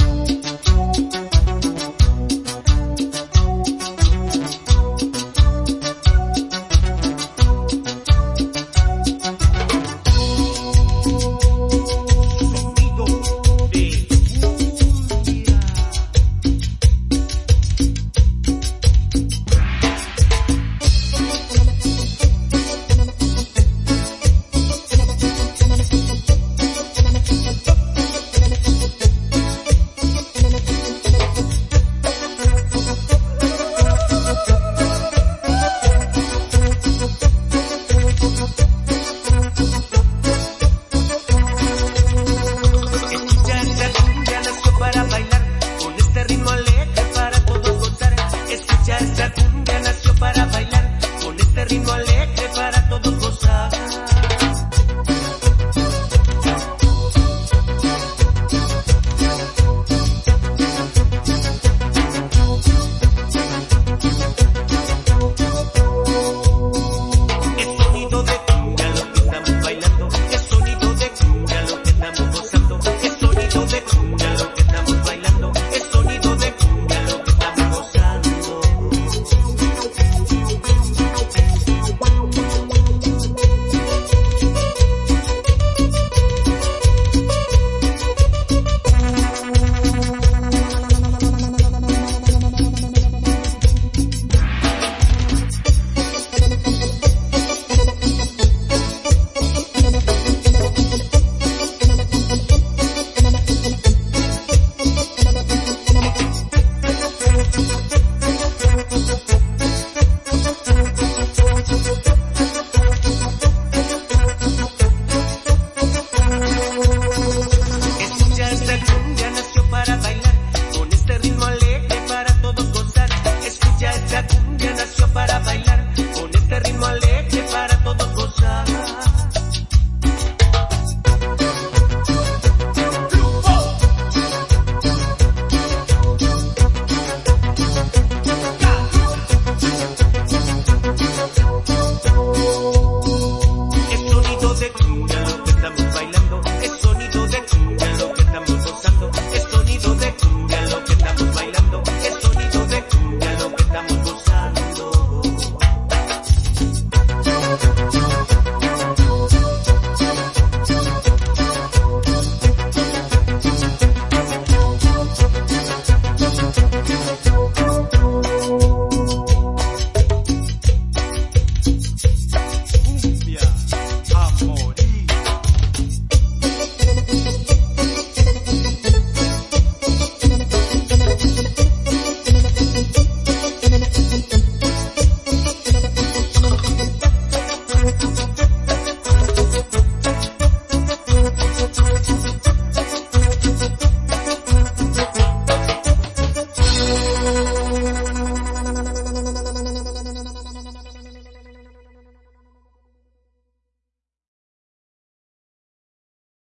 嗯。ritmo ¡Gracias!